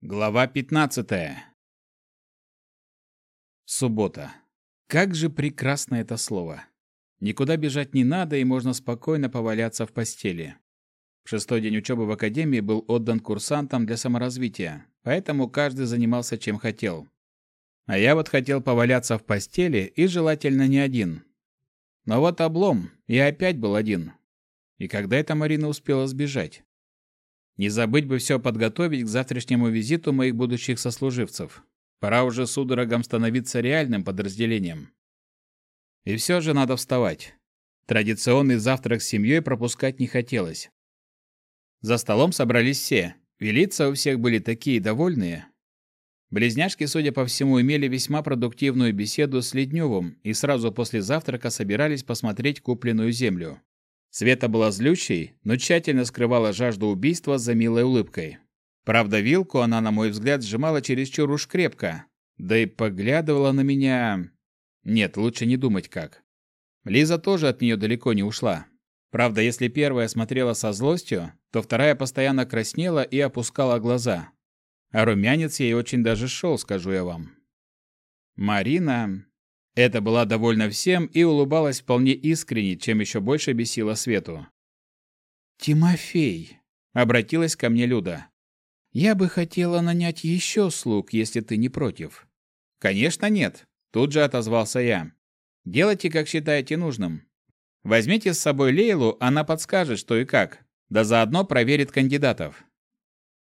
Глава 15. Суббота. Как же прекрасно это слово. Никуда бежать не надо, и можно спокойно поваляться в постели. Шестой день учебы в академии был отдан курсантам для саморазвития, поэтому каждый занимался чем хотел. А я вот хотел поваляться в постели и желательно не один. Но вот облом, я опять был один. И когда эта Марина успела сбежать? Не забыть бы все подготовить к завтрашнему визиту моих будущих сослуживцев. Пора уже судорогам становиться реальным подразделением. И все же надо вставать. Традиционный завтрак с семьей пропускать не хотелось. За столом собрались все, и у всех были такие довольные. Близняшки, судя по всему, имели весьма продуктивную беседу с Ледневым и сразу после завтрака собирались посмотреть купленную землю. Света была злющей, но тщательно скрывала жажду убийства за милой улыбкой. Правда, вилку она, на мой взгляд, сжимала чересчур уж крепко. Да и поглядывала на меня... Нет, лучше не думать как. Лиза тоже от нее далеко не ушла. Правда, если первая смотрела со злостью, то вторая постоянно краснела и опускала глаза. А румянец ей очень даже шел, скажу я вам. Марина... Это была довольна всем и улыбалась вполне искренне, чем еще больше бесила Свету. «Тимофей», — обратилась ко мне Люда, — «я бы хотела нанять еще слуг, если ты не против». «Конечно нет», — тут же отозвался я. «Делайте, как считаете нужным. Возьмите с собой Лейлу, она подскажет, что и как, да заодно проверит кандидатов.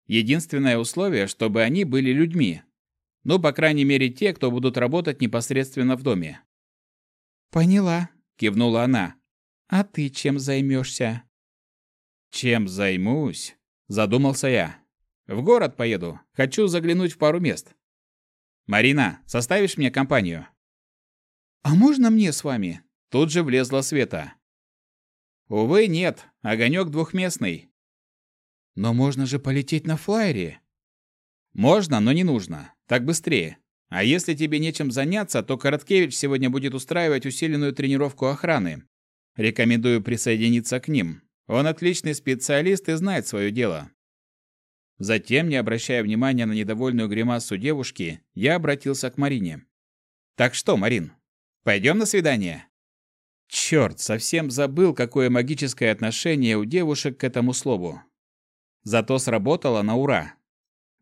Единственное условие, чтобы они были людьми, ну, по крайней мере, те, кто будут работать непосредственно в доме. «Поняла», — кивнула она. «А ты чем займешься?» «Чем займусь?» — задумался я. «В город поеду. Хочу заглянуть в пару мест. Марина, составишь мне компанию?» «А можно мне с вами?» Тут же влезла Света. «Увы, нет. Огонек двухместный». «Но можно же полететь на флайере». «Можно, но не нужно. Так быстрее. А если тебе нечем заняться, то Короткевич сегодня будет устраивать усиленную тренировку охраны. Рекомендую присоединиться к ним. Он отличный специалист и знает свое дело. Затем, не обращая внимания на недовольную гримасу девушки, я обратился к Марине. «Так что, Марин, пойдем на свидание?» Черт, совсем забыл, какое магическое отношение у девушек к этому слову. Зато сработало на ура.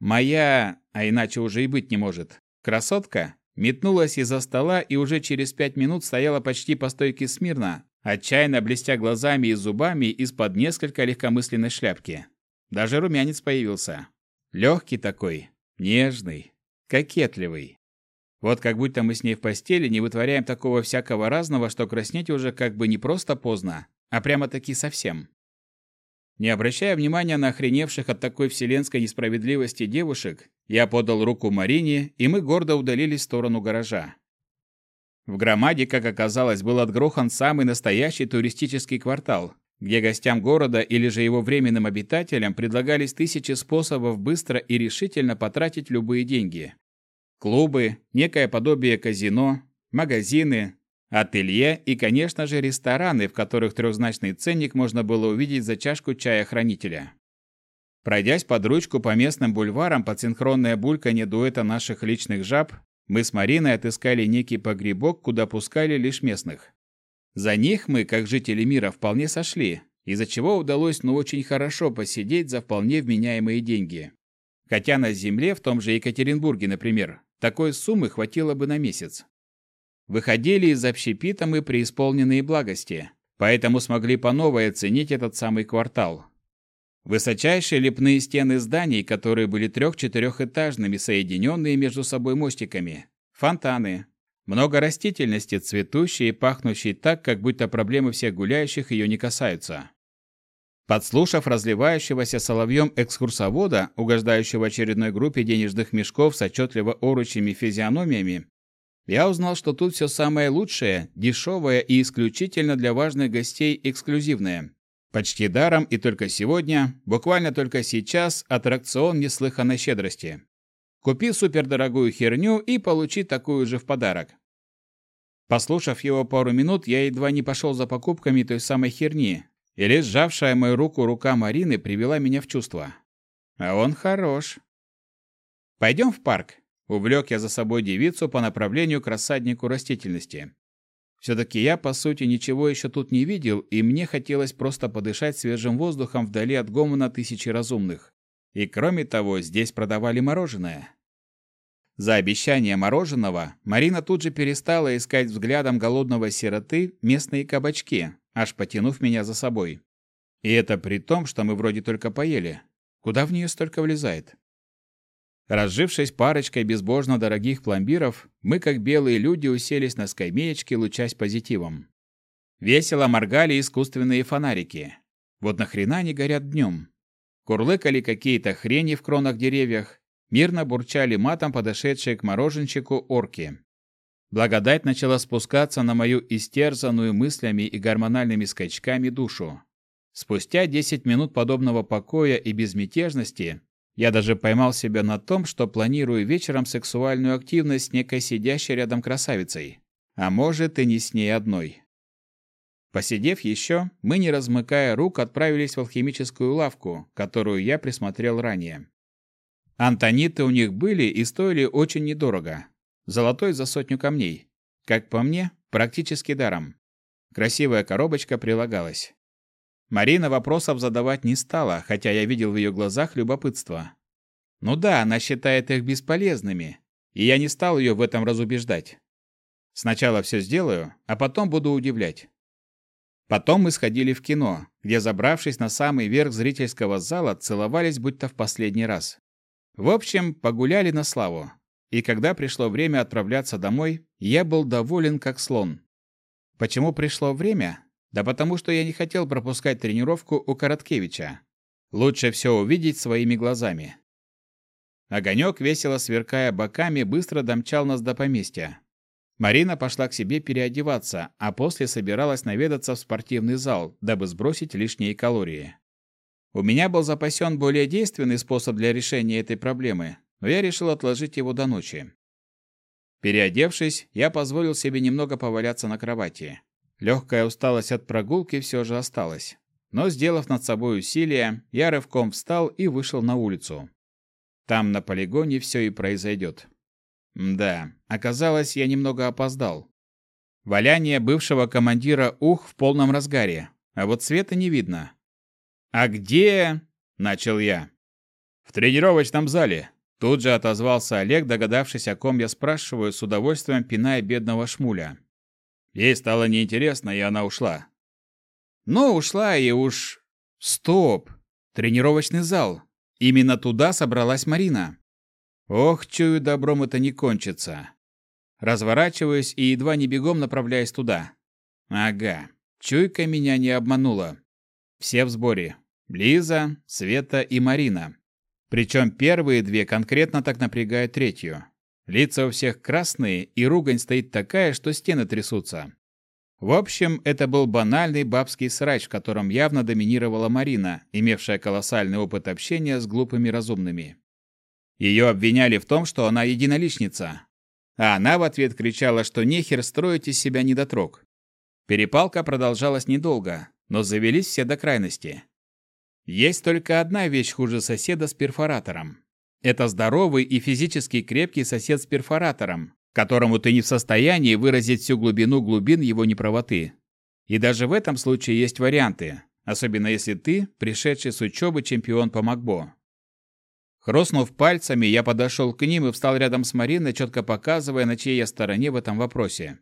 Моя, а иначе уже и быть не может, красотка метнулась из-за стола и уже через пять минут стояла почти по стойке смирно, отчаянно блестя глазами и зубами из-под несколько легкомысленной шляпки. Даже румянец появился. Легкий такой, нежный, кокетливый. Вот как будто мы с ней в постели не вытворяем такого всякого разного, что краснеть уже как бы не просто поздно, а прямо-таки совсем. Не обращая внимания на охреневших от такой вселенской несправедливости девушек, я подал руку Марине, и мы гордо удалились в сторону гаража. В Громаде, как оказалось, был отгрохан самый настоящий туристический квартал, где гостям города или же его временным обитателям предлагались тысячи способов быстро и решительно потратить любые деньги. Клубы, некое подобие казино, магазины, Ателье и, конечно же, рестораны, в которых трехзначный ценник можно было увидеть за чашку чая хранителя. Пройдясь под ручку по местным бульварам под синхронное бульканье дуэта наших личных жаб, мы с Мариной отыскали некий погребок, куда пускали лишь местных. За них мы, как жители мира, вполне сошли, из-за чего удалось ну очень хорошо посидеть за вполне вменяемые деньги. Хотя на земле, в том же Екатеринбурге, например, такой суммы хватило бы на месяц выходили из общепита мы преисполненные благости, поэтому смогли по новой оценить этот самый квартал. Высочайшие лепные стены зданий, которые были трех-четырехэтажными, соединенные между собой мостиками, фонтаны, много растительности, цветущей и пахнущей так, как будто проблемы всех гуляющих ее не касаются. Подслушав разливающегося соловьем экскурсовода, угождающего очередной группе денежных мешков с отчетливо оручими физиономиями, я узнал, что тут все самое лучшее, дешевое и исключительно для важных гостей эксклюзивное. Почти даром и только сегодня, буквально только сейчас, аттракцион неслыханной щедрости. Купи супердорогую херню и получи такую же в подарок. Послушав его пару минут, я едва не пошел за покупками той самой херни, и лишь сжавшая мою руку рука Марины привела меня в чувство. А он хорош. «Пойдем в парк», — увлек я за собой девицу по направлению к рассаднику растительности. Все-таки я, по сути, ничего еще тут не видел, и мне хотелось просто подышать свежим воздухом вдали от гомона тысячи разумных. И кроме того, здесь продавали мороженое. За обещание мороженого Марина тут же перестала искать взглядом голодного сироты местные кабачки, аж потянув меня за собой. И это при том, что мы вроде только поели. Куда в нее столько влезает? Разжившись парочкой безбожно дорогих пломбиров, мы, как белые люди, уселись на скамеечке, лучась позитивом. Весело моргали искусственные фонарики. Вот нахрена они горят днем? Курлыкали какие-то хрени в кронах деревьях, мирно бурчали матом подошедшие к мороженщику орки. Благодать начала спускаться на мою истерзанную мыслями и гормональными скачками душу. Спустя 10 минут подобного покоя и безмятежности я даже поймал себя на том, что планирую вечером сексуальную активность с некой сидящей рядом красавицей. А может, и не с ней одной. Посидев еще, мы, не размыкая рук, отправились в алхимическую лавку, которую я присмотрел ранее. Антониты у них были и стоили очень недорого. Золотой за сотню камней. Как по мне, практически даром. Красивая коробочка прилагалась. Марина вопросов задавать не стала, хотя я видел в ее глазах любопытство. Ну да, она считает их бесполезными, и я не стал ее в этом разубеждать. Сначала все сделаю, а потом буду удивлять. Потом мы сходили в кино, где, забравшись на самый верх зрительского зала, целовались будто в последний раз. В общем, погуляли на славу. И когда пришло время отправляться домой, я был доволен как слон. Почему пришло время? Да потому что я не хотел пропускать тренировку у Короткевича. Лучше все увидеть своими глазами. Огонек, весело сверкая боками, быстро домчал нас до поместья. Марина пошла к себе переодеваться, а после собиралась наведаться в спортивный зал, дабы сбросить лишние калории. У меня был запасен более действенный способ для решения этой проблемы, но я решил отложить его до ночи. Переодевшись, я позволил себе немного поваляться на кровати. Легкая усталость от прогулки все же осталась. Но, сделав над собой усилие, я рывком встал и вышел на улицу. Там на полигоне все и произойдет. Да, оказалось, я немного опоздал. Валяние бывшего командира Ух в полном разгаре, а вот света не видно. «А где?» – начал я. «В тренировочном зале», – тут же отозвался Олег, догадавшись, о ком я спрашиваю, с удовольствием пиная бедного шмуля. Ей стало неинтересно, и она ушла. Ну, ушла и уж... Стоп! Тренировочный зал. Именно туда собралась Марина. Ох, чую, добром это не кончится. Разворачиваюсь и едва не бегом направляюсь туда. Ага, чуйка меня не обманула. Все в сборе. Лиза, Света и Марина. Причем первые две конкретно так напрягают третью. Лица у всех красные, и ругань стоит такая, что стены трясутся. В общем, это был банальный бабский срач, в котором явно доминировала Марина, имевшая колоссальный опыт общения с глупыми разумными. Ее обвиняли в том, что она единоличница. А она в ответ кричала, что нехер строить из себя недотрог. Перепалка продолжалась недолго, но завелись все до крайности. Есть только одна вещь хуже соседа с перфоратором. Это здоровый и физически крепкий сосед с перфоратором, которому ты не в состоянии выразить всю глубину глубин его неправоты. И даже в этом случае есть варианты, особенно если ты, пришедший с учебы чемпион по Макбо. Хрустнув пальцами, я подошел к ним и встал рядом с Мариной, четко показывая, на чьей я стороне в этом вопросе.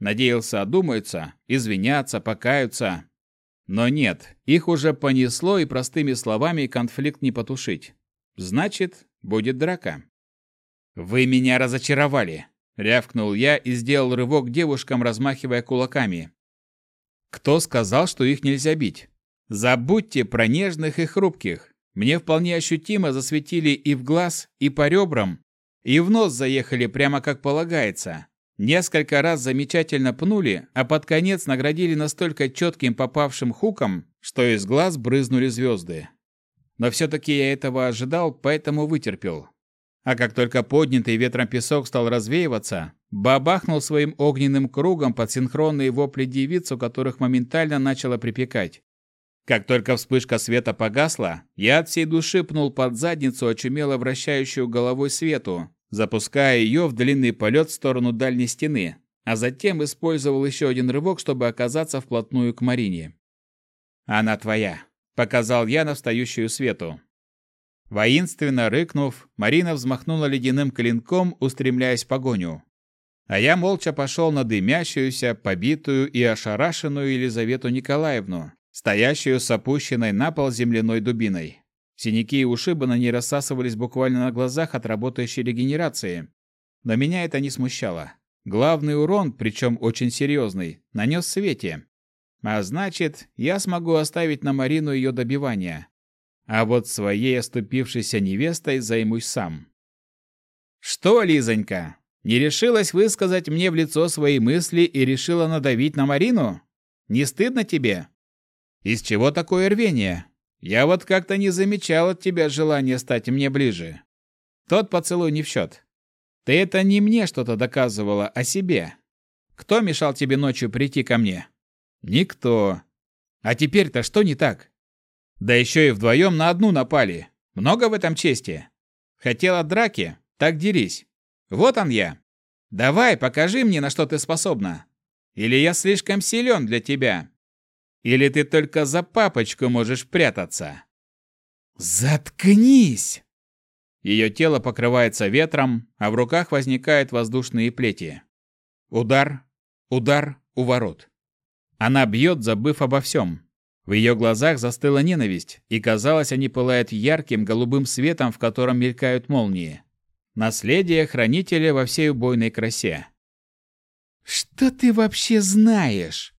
Надеялся одумаются, извиняться, покаются. Но нет, их уже понесло, и простыми словами конфликт не потушить. Значит, будет драка. «Вы меня разочаровали!» — рявкнул я и сделал рывок девушкам, размахивая кулаками. «Кто сказал, что их нельзя бить? Забудьте про нежных и хрупких. Мне вполне ощутимо засветили и в глаз, и по ребрам, и в нос заехали прямо как полагается. Несколько раз замечательно пнули, а под конец наградили настолько четким попавшим хуком, что из глаз брызнули звезды. Но все-таки я этого ожидал, поэтому вытерпел. А как только поднятый ветром песок стал развеиваться, бабахнул своим огненным кругом под синхронные вопли девиц, у которых моментально начало припекать. Как только вспышка света погасла, я от всей души пнул под задницу очумело вращающую головой свету, запуская ее в длинный полет в сторону дальней стены, а затем использовал еще один рывок, чтобы оказаться вплотную к Марине. «Она твоя», — показал я на встающую свету. Воинственно рыкнув, Марина взмахнула ледяным клинком, устремляясь в погоню. А я молча пошел на дымящуюся, побитую и ошарашенную Елизавету Николаевну, стоящую с опущенной на пол земляной дубиной. Синяки и ушибы на ней рассасывались буквально на глазах от работающей регенерации. Но меня это не смущало. Главный урон, причем очень серьезный, нанес Свете. А значит, я смогу оставить на Марину ее добивание. А вот своей оступившейся невестой займусь сам. «Что, Лизонька, не решилась высказать мне в лицо свои мысли и решила надавить на Марину? Не стыдно тебе? Из чего такое рвение? Я вот как-то не замечал от тебя желания стать мне ближе. Тот поцелуй не в счет. Ты это не мне что-то доказывала, а себе. Кто мешал тебе ночью прийти ко мне? Никто. А теперь-то что не так? Да еще и вдвоем на одну напали. Много в этом чести. Хотела драки? Так дерись. Вот он я. Давай, покажи мне, на что ты способна. Или я слишком силен для тебя? Или ты только за папочку можешь прятаться? Заткнись! Ее тело покрывается ветром, а в руках возникают воздушные плети. Удар, удар у ворот. Она бьет, забыв обо всем. В ее глазах застыла ненависть, и казалось, они пылают ярким голубым светом, в котором мелькают молнии. Наследие хранителя во всей убойной красе. «Что ты вообще знаешь?»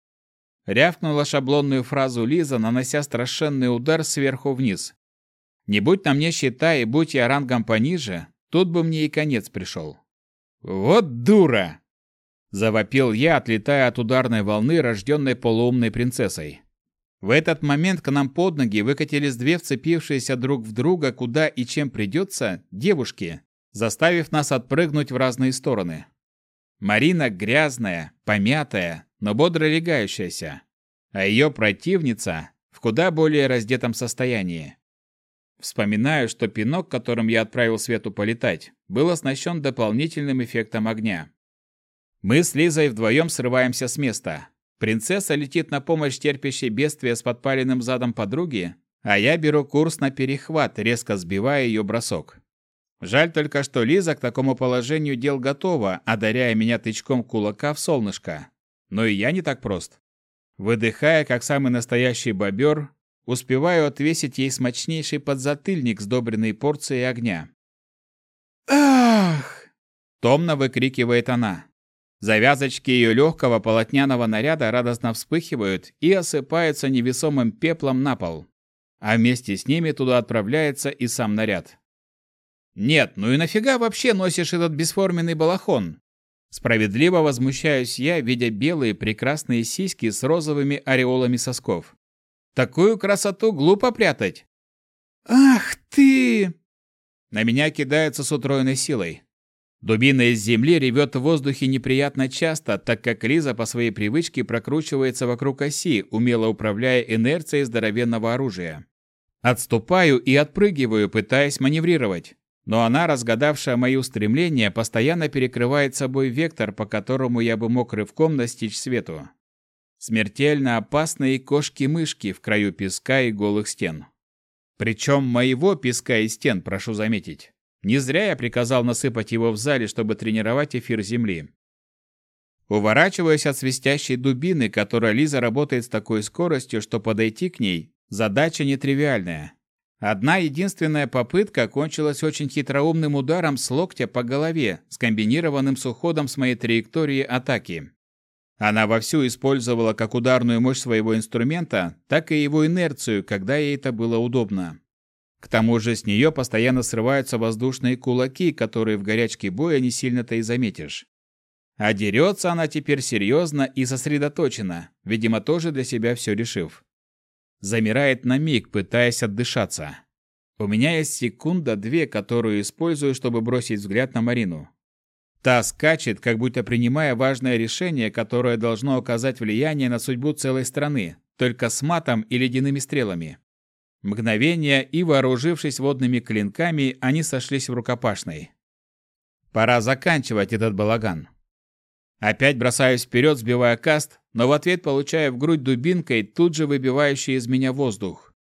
Рявкнула шаблонную фразу Лиза, нанося страшенный удар сверху вниз. Не будь на мне щита и будь я рангом пониже, тут бы мне и конец пришел. «Вот дура!» Завопил я, отлетая от ударной волны, рожденной полуумной принцессой. В этот момент к нам под ноги выкатились две вцепившиеся друг в друга, куда и чем придется, девушки, заставив нас отпрыгнуть в разные стороны. Марина грязная, помятая, но бодро легающаяся, а ее противница в куда более раздетом состоянии. Вспоминаю, что пинок, которым я отправил Свету полетать, был оснащен дополнительным эффектом огня. Мы с Лизой вдвоем срываемся с места. Принцесса летит на помощь терпящей бедствия с подпаленным задом подруги, а я беру курс на перехват, резко сбивая ее бросок. Жаль только, что Лиза к такому положению дел готова, одаряя меня тычком кулака в солнышко. Но и я не так прост. Выдыхая, как самый настоящий бобер, успеваю отвесить ей смачнейший подзатыльник, сдобренный порцией огня. «Ах!» – томно выкрикивает она. Завязочки ее легкого полотняного наряда радостно вспыхивают и осыпаются невесомым пеплом на пол. А вместе с ними туда отправляется и сам наряд. «Нет, ну и нафига вообще носишь этот бесформенный балахон?» Справедливо возмущаюсь я, видя белые прекрасные сиськи с розовыми ореолами сосков. Такую красоту глупо прятать. «Ах ты!» На меня кидается с утроенной силой. Дубина из земли ревет в воздухе неприятно часто, так как Лиза по своей привычке прокручивается вокруг оси, умело управляя инерцией здоровенного оружия. Отступаю и отпрыгиваю, пытаясь маневрировать. Но она, разгадавшая мои устремления, постоянно перекрывает собой вектор, по которому я бы мог рывком достичь свету. Смертельно опасные кошки-мышки в краю песка и голых стен. Причем моего песка и стен, прошу заметить. Не зря я приказал насыпать его в зале, чтобы тренировать эфир земли. Уворачиваясь от свистящей дубины, которая Лиза работает с такой скоростью, что подойти к ней – задача нетривиальная. Одна единственная попытка кончилась очень хитроумным ударом с локтя по голове, скомбинированным с уходом с моей траектории атаки. Она вовсю использовала как ударную мощь своего инструмента, так и его инерцию, когда ей это было удобно. К тому же с нее постоянно срываются воздушные кулаки, которые в горячке боя не сильно-то и заметишь. А дерется она теперь серьезно и сосредоточена, видимо, тоже для себя все решив. Замирает на миг, пытаясь отдышаться. У меня есть секунда-две, которую использую, чтобы бросить взгляд на Марину. Та скачет, как будто принимая важное решение, которое должно оказать влияние на судьбу целой страны, только с матом и ледяными стрелами. Мгновение, и, вооружившись водными клинками, они сошлись в рукопашной. Пора заканчивать этот балаган. Опять бросаюсь вперед, сбивая каст, но в ответ получаю в грудь дубинкой, тут же выбивающий из меня воздух.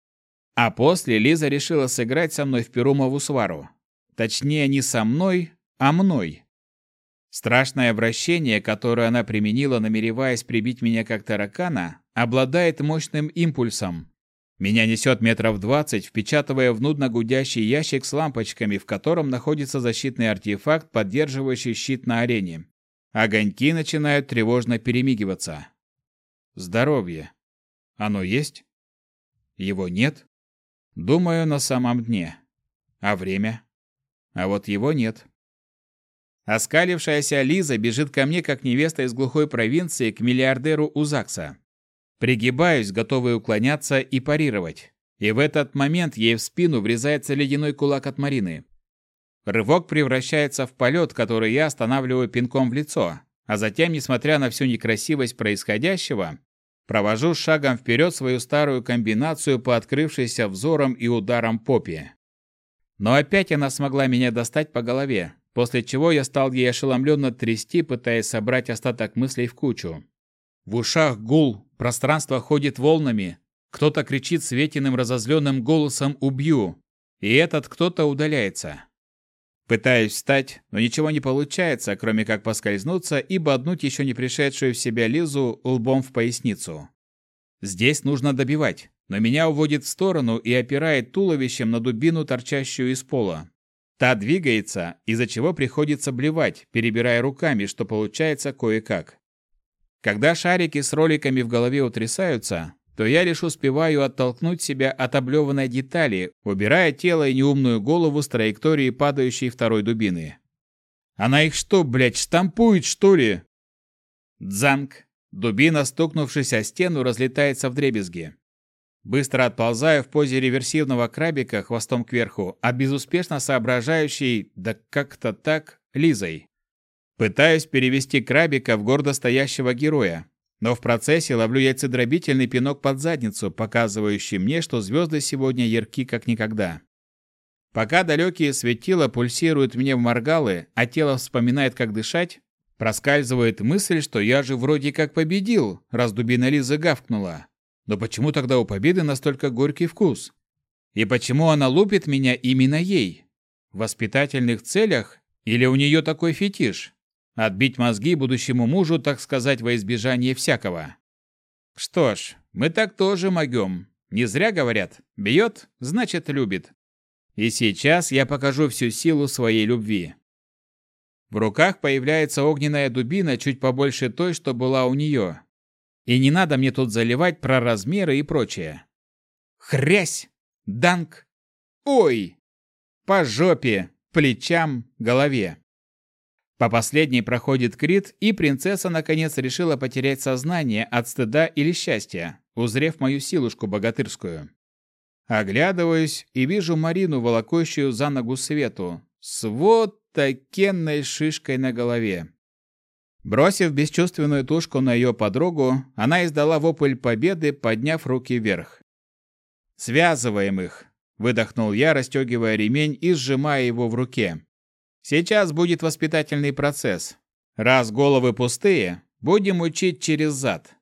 А после Лиза решила сыграть со мной в Перумову свару. Точнее, не со мной, а мной. Страшное вращение, которое она применила, намереваясь прибить меня как таракана, обладает мощным импульсом, меня несет метров двадцать, впечатывая в нудно гудящий ящик с лампочками, в котором находится защитный артефакт, поддерживающий щит на арене. Огоньки начинают тревожно перемигиваться. Здоровье. Оно есть? Его нет? Думаю, на самом дне. А время? А вот его нет. Оскалившаяся Лиза бежит ко мне, как невеста из глухой провинции, к миллиардеру Узакса. Пригибаюсь, готовый уклоняться и парировать. И в этот момент ей в спину врезается ледяной кулак от Марины. Рывок превращается в полет, который я останавливаю пинком в лицо, а затем, несмотря на всю некрасивость происходящего, провожу шагом вперед свою старую комбинацию по открывшейся взором и ударом попе. Но опять она смогла меня достать по голове, после чего я стал ей ошеломленно трясти, пытаясь собрать остаток мыслей в кучу. В ушах гул, пространство ходит волнами. Кто-то кричит светиным разозленным голосом «Убью!» И этот кто-то удаляется. Пытаюсь встать, но ничего не получается, кроме как поскользнуться и боднуть еще не пришедшую в себя Лизу лбом в поясницу. Здесь нужно добивать, но меня уводит в сторону и опирает туловищем на дубину, торчащую из пола. Та двигается, из-за чего приходится блевать, перебирая руками, что получается кое-как. Когда шарики с роликами в голове утрясаются, то я лишь успеваю оттолкнуть себя от облеванной детали, убирая тело и неумную голову с траектории падающей второй дубины. Она их что, блядь, штампует, что ли? Дзанг. Дубина, стукнувшись о стену, разлетается в дребезги. Быстро отползаю в позе реверсивного крабика хвостом кверху, а безуспешно соображающий, да как-то так, Лизой. Пытаюсь перевести крабика в гордо стоящего героя, но в процессе ловлю яйцедробительный пинок под задницу, показывающий мне, что звезды сегодня ярки как никогда. Пока далекие светила пульсируют мне в моргалы, а тело вспоминает, как дышать, проскальзывает мысль, что я же вроде как победил, раз дубина Лиза гавкнула. Но почему тогда у победы настолько горький вкус? И почему она лупит меня именно ей? В воспитательных целях? Или у нее такой фетиш? Отбить мозги будущему мужу, так сказать, во избежание всякого. Что ж, мы так тоже могем. Не зря говорят, бьет, значит любит. И сейчас я покажу всю силу своей любви. В руках появляется огненная дубина чуть побольше той, что была у нее. И не надо мне тут заливать про размеры и прочее. Хрясь! Данк! Ой! По жопе, плечам, голове. По последней проходит крит, и принцесса наконец решила потерять сознание от стыда или счастья, узрев мою силушку богатырскую. Оглядываюсь и вижу Марину, волокущую за ногу Свету, с вот такенной шишкой на голове. Бросив бесчувственную тушку на ее подругу, она издала вопль победы, подняв руки вверх. «Связываем их!» – выдохнул я, расстегивая ремень и сжимая его в руке. Сейчас будет воспитательный процесс. Раз головы пустые, будем учить через зад.